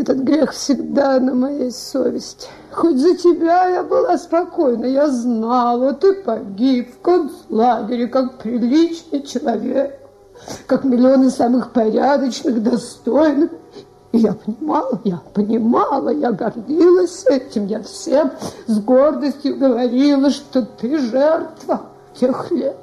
этот грех всегда на моей совести. Хоть за тебя я была спокойна, я знала, ты погиб в концлагере, как приличный человек, как миллионы самых порядочных, достойных. И я понимала, я понимала, я гордилась этим, я всем с гордостью говорила, что ты жертва тех лет.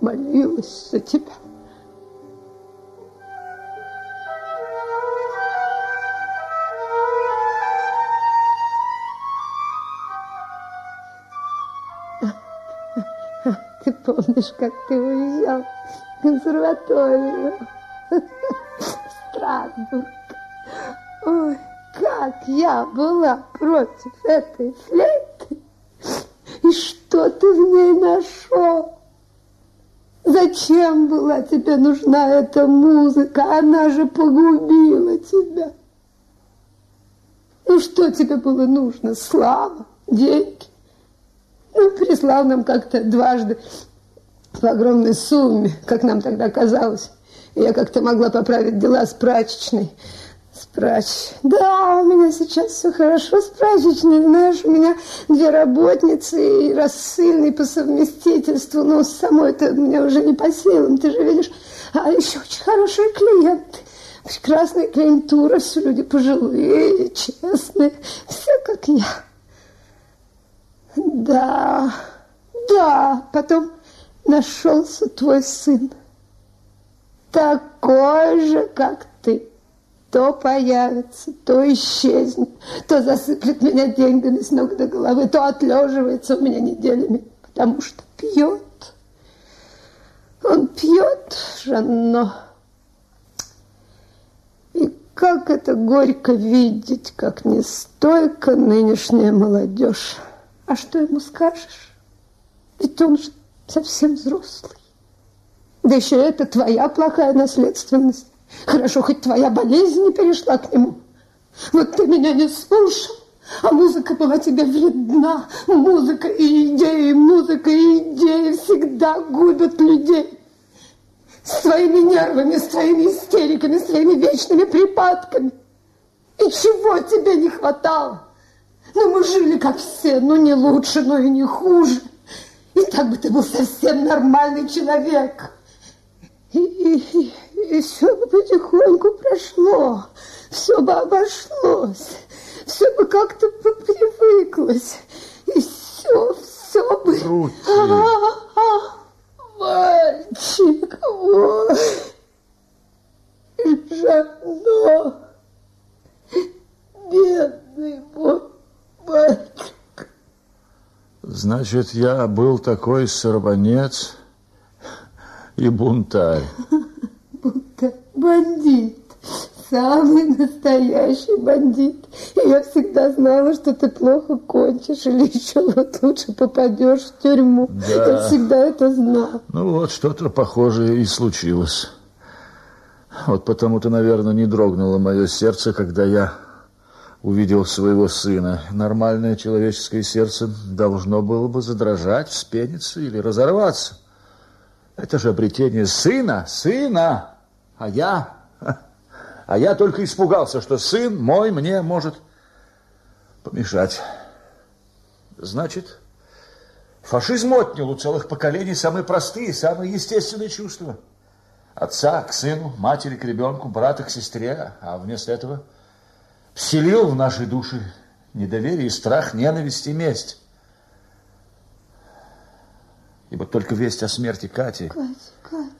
Молилась за тебя. Ты помнишь, как ты уезжал в консерваторию? Страсбург. Ой, как я была против этой флейты. И что ты в ней нашел? Зачем была тебе нужна эта музыка? Она же погубила тебя. Ну, что тебе было нужно? Слава, деньги? Ну, прислал нам как-то дважды по огромной сумме, как нам тогда казалось. Я как-то могла поправить дела с прачечной. С. Да, у меня сейчас все хорошо с прачечной. Знаешь, у меня две работницы и рассыльный по совместительству. Но самой-то мне уже не по силам, ты же видишь. А еще очень хорошие клиенты. Прекрасная клиентура, все люди пожилые, честные. Все как я. Да, да, потом нашелся твой сын. Такой же, как ты. То появится, то исчезнет, то засыплет меня деньгами с ног до головы, то отлеживается у меня неделями, потому что пьет. Он пьет, Жанно. И как это горько видеть, как нестойко нынешняя молодежь. А что ему скажешь? Ведь он же совсем взрослый. Да еще это твоя плохая наследственность. Хорошо, хоть твоя болезнь не перешла к нему. Вот ты меня не слушал, а музыка была тебе вредна. Музыка и идеи, музыка и идеи всегда губят людей. С своими нервами, с твоими истериками, с твоими вечными припадками. И чего тебе не хватало? Ну, мы жили как все, но не лучше, но и не хуже. И так бы ты был совсем нормальный человек. И, и, и, и все бы потихоньку прошло, все бы обошлось, все бы как-то привыклось. И все, все бы... Рути. А, а, мальчик мой, Жано, бедный мой мальчик. Значит, я был такой сорванец и бунтарь. Будто бандит. Самый настоящий бандит. И я всегда знала, что ты плохо кончишь или еще вот лучше попадешь в тюрьму. Да. Я всегда это знала. Ну вот, что-то похожее и случилось. Вот потому-то, наверное, не дрогнуло мое сердце, когда я увидел своего сына. Нормальное человеческое сердце должно было бы задрожать, вспениться или разорваться. Это же обретение сына, сына. А я, а я только испугался, что сын мой мне может помешать. Значит, фашизм отнял у целых поколений самые простые, самые естественные чувства. Отца к сыну, матери к ребенку, брата к сестре, а вместо этого вселил в наши души недоверие, страх, ненависть и месть. Ибо только весть о смерти Кати... Катя, Катя.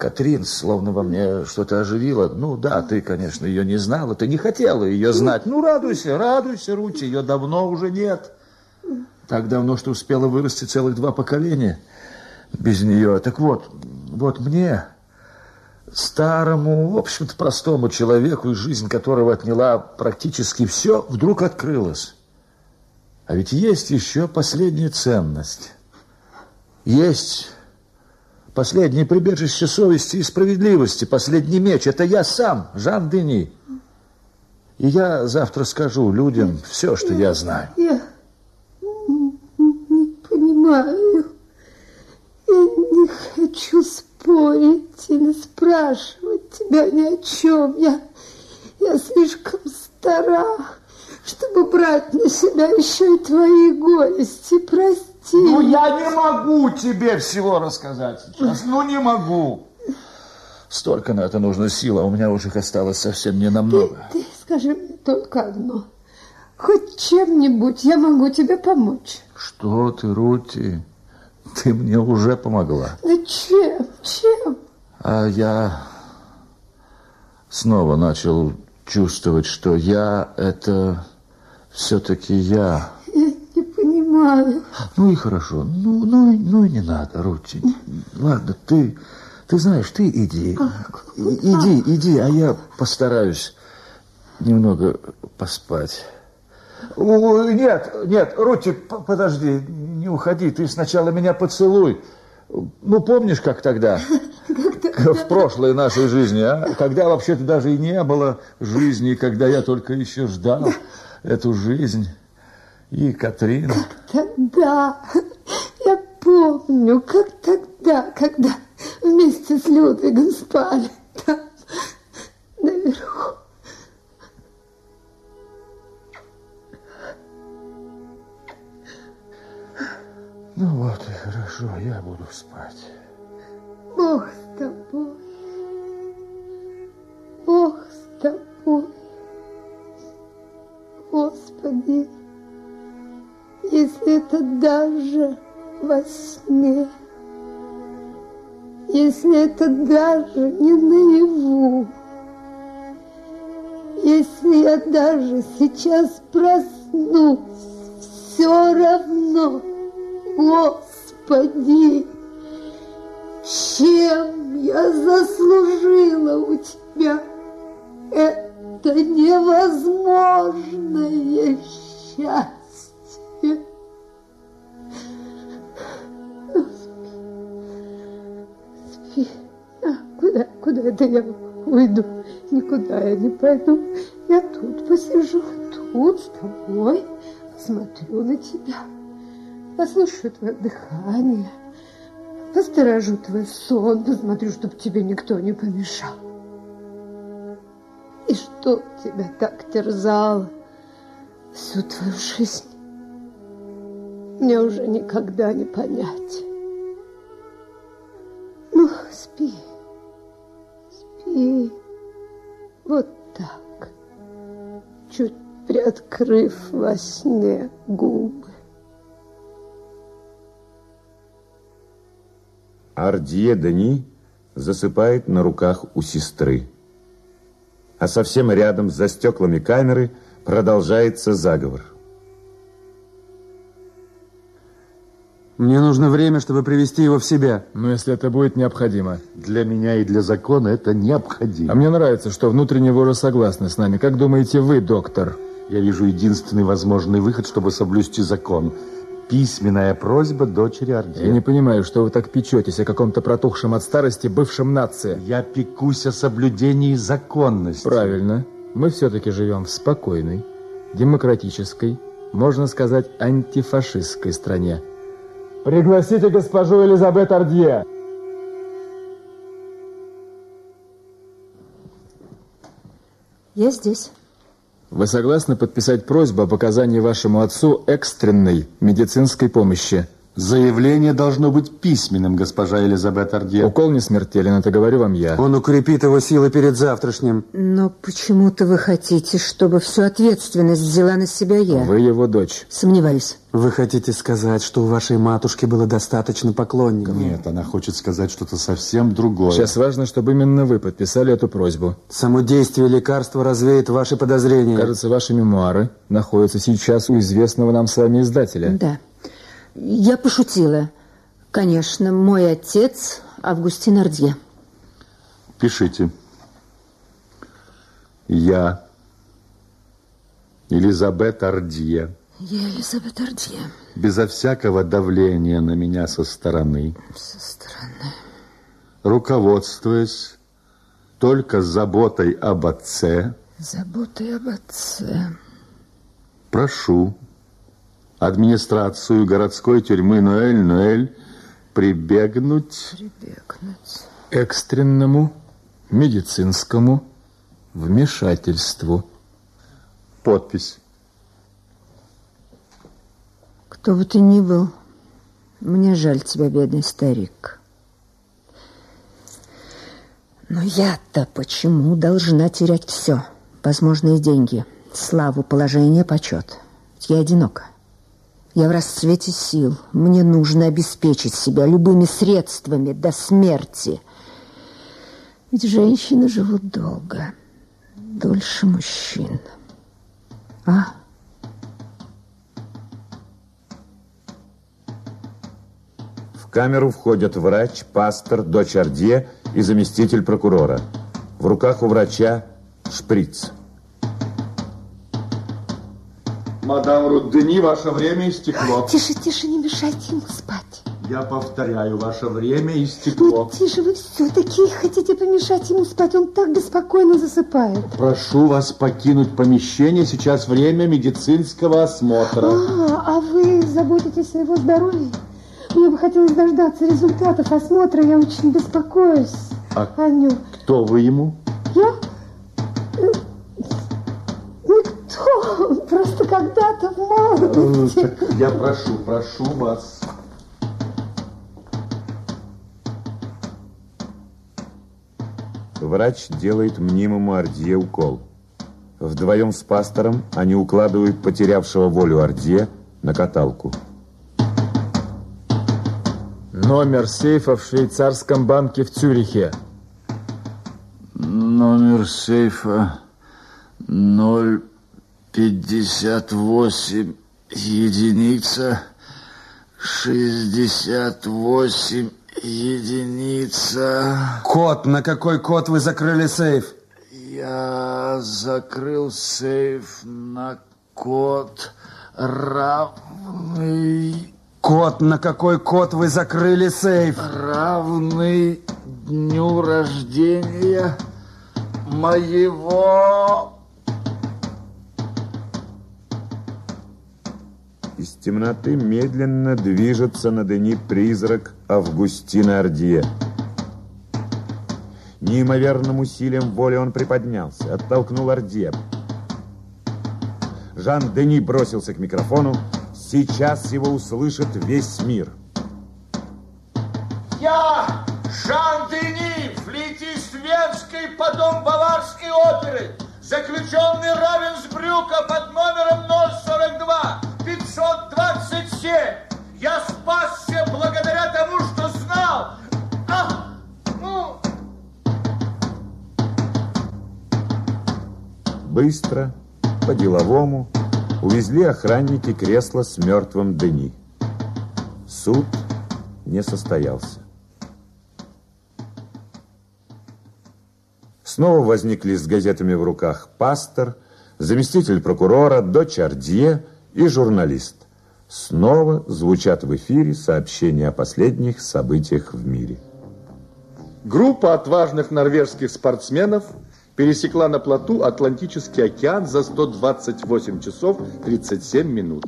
Катрин словно во мне что-то оживила. Ну да, ты, конечно, ее не знала, ты не хотела ее знать. Ну радуйся, радуйся, Рути, ее давно уже нет. Так давно, что успела вырасти целых два поколения без нее. Так вот, вот мне, старому, в общем-то, простому человеку, жизнь которого отняла практически все, вдруг открылась. А ведь есть еще последняя ценность. Есть последнее прибежище совести и справедливости, последний меч. Это я сам, Жан Дени. И я завтра скажу людям все, что я знаю. Я не понимаю. Я не хочу спорить или спрашивать тебя ни о чем. Я, Я слишком стара, чтобы брать на себя еще и твои горести. Прости. Ну, я не могу тебе всего рассказать сейчас. Ну, не могу. Столько на это нужно сил, а у меня уже их осталось совсем не намного. Ты, ты скажи мне только одно. Хоть чем-нибудь я могу тебе помочь. Что ты, Рути? Ты мне уже помогла. Да чем? Чем? А я снова начал чувствовать, что я это все-таки я. Я не понимаю. Ну и хорошо. Ну, ну, ну и не надо, Рути. Ладно, ты, ты знаешь, ты иди. Иди, иди, а я постараюсь немного поспать. Нет, нет, Рути, подожди, не уходи, ты сначала меня поцелуй. Ну, помнишь, как тогда? В прошлой нашей жизни, а? Когда вообще-то даже и не было жизни, когда я только еще ждал эту жизнь. И Катрин. Тогда, я помню, как тогда, когда вместе с Людвигом спали Ну вот и хорошо, я буду спать. Бог с тобой. Бог с тобой. Господи, если это даже во сне, если это даже не наяву, если я даже сейчас проснусь, все равно Господи, чем я заслужила у Тебя это невозможное счастье? Спи, спи. А, куда, куда это я уйду? Никуда я не пойду. Я тут посижу, тут с тобой, посмотрю на тебя послушаю твое дыхание, посторожу твой сон, посмотрю, чтобы тебе никто не помешал. И что тебя так терзало всю твою жизнь, мне уже никогда не понять. Ну, спи, спи, вот так, чуть приоткрыв во сне губы. Ардье Дени засыпает на руках у сестры. А совсем рядом, за стеклами камеры, продолжается заговор. Мне нужно время, чтобы привести его в себя. Но если это будет необходимо. Для меня и для закона это необходимо. А мне нравится, что внутренне вы уже согласны с нами. Как думаете вы, доктор? Я вижу единственный возможный выход, чтобы соблюсти закон – Письменная просьба дочери Орде. Я не понимаю, что вы так печетесь о каком-то протухшем от старости бывшем нации. Я пекусь о соблюдении законности. Правильно. Мы все-таки живем в спокойной, демократической, можно сказать, антифашистской стране. Пригласите госпожу Элизабет Ардье. Я здесь. Вы согласны подписать просьбу об оказании вашему отцу экстренной медицинской помощи? Заявление должно быть письменным, госпожа Элизабет Ардье. Укол не смертелен, это говорю вам я. Он укрепит его силы перед завтрашним. Но почему-то вы хотите, чтобы всю ответственность взяла на себя я. Вы его дочь. Сомневаюсь. Вы хотите сказать, что у вашей матушки было достаточно поклонников? Нет, она хочет сказать что-то совсем другое. Сейчас важно, чтобы именно вы подписали эту просьбу. Само действие лекарства развеет ваши подозрения. Кажется, ваши мемуары находятся сейчас у известного нам с вами издателя. Да. Я пошутила. Конечно, мой отец Августин Ардье. Пишите. Я, Элизабет Ардье. Я Элизабет Ардье. Безо всякого давления на меня со стороны. Со стороны. Руководствуясь только заботой об отце. Заботой об отце. Прошу администрацию городской тюрьмы Ноэль-Ноэль прибегнуть... Прибегнуть. Экстренному медицинскому вмешательству. Подпись. Кто бы ты ни был, мне жаль тебя, бедный старик. Но я-то почему должна терять все? Возможные деньги, славу, положение, почет. Я одинока. Я в расцвете сил. Мне нужно обеспечить себя любыми средствами до смерти. Ведь женщины живут долго, дольше мужчин. А? В камеру входят врач, пастор, дочь Ордье и заместитель прокурора. В руках у врача шприц. Мадам Руддени, ваше время истекло. Тише, тише, не мешайте ему спать. Я повторяю, ваше время Ну, истекло. тише, вы все-таки хотите помешать ему спать. Он так беспокойно засыпает. Прошу вас покинуть помещение. Сейчас время медицинского осмотра. А, а вы заботитесь о его здоровье? Мне бы хотелось дождаться результатов осмотра. Я очень беспокоюсь А о нем. Кто вы ему? Я? Просто когда-то в молодости. Так я прошу, прошу вас. Врач делает мнимому Ордье укол. Вдвоем с пастором они укладывают потерявшего волю Ордье на каталку. Номер сейфа в швейцарском банке в Цюрихе. Номер сейфа 058 единица 68 единица. Код, на какой код вы закрыли сейф? Я закрыл сейф на код равный Код, на какой код вы закрыли сейф? равный дню рождения моего Из темноты медленно движется на Дени призрак Августина Ордье. Неимоверным усилием воли он приподнялся, оттолкнул Ордье. Жан Дени бросился к микрофону. Сейчас его услышит весь мир. Я, Жан Дени, флейтист Венской по дом Баварской оперы, заключенный Равенсбрюка под номером 042, 527. Я спасся благодаря тому, что знал. А, ну, Быстро, по-деловому, увезли охранники кресло с мертвым Дени. Суд не состоялся. Снова возникли с газетами в руках пастор, заместитель прокурора, дочь Ардье и журналист. Снова звучат в эфире сообщения о последних событиях в мире. Группа отважных норвежских спортсменов пересекла на плоту Атлантический океан за 128 часов 37 минут.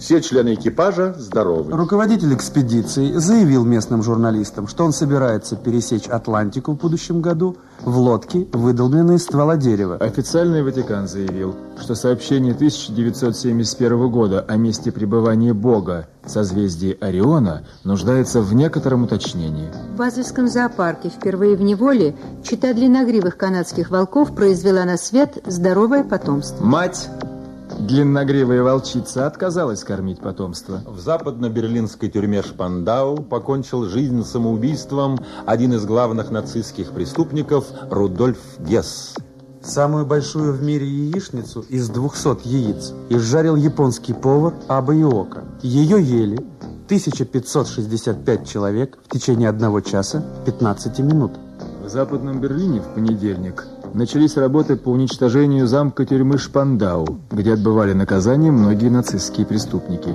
Все члены экипажа здоровы. Руководитель экспедиции заявил местным журналистам, что он собирается пересечь Атлантику в будущем году в лодке, выдолбленной из ствола дерева. Официальный Ватикан заявил, что сообщение 1971 года о месте пребывания Бога в созвездии Ориона нуждается в некотором уточнении. В Базельском зоопарке впервые в неволе чита длинногривых канадских волков произвела на свет здоровое потомство. Мать, длинногривая волчица, отказалась кормить потомство. В западно-берлинской тюрьме Шпандау покончил жизнь самоубийством один из главных нацистских преступников Рудольф Гесс. Самую большую в мире яичницу из 200 яиц изжарил японский повар Аба Иока. Ее ели 1565 человек в течение одного часа 15 минут. В Западном Берлине в понедельник начались работы по уничтожению замка тюрьмы Шпандау, где отбывали наказание многие нацистские преступники.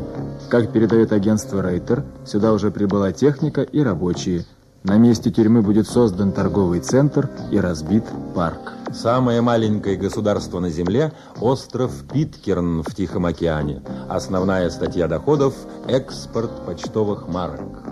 Как передает агентство Рейтер, сюда уже прибыла техника и рабочие. На месте тюрьмы будет создан торговый центр и разбит парк. Самое маленькое государство на Земле – остров Питкерн в Тихом океане. Основная статья доходов – экспорт почтовых марок.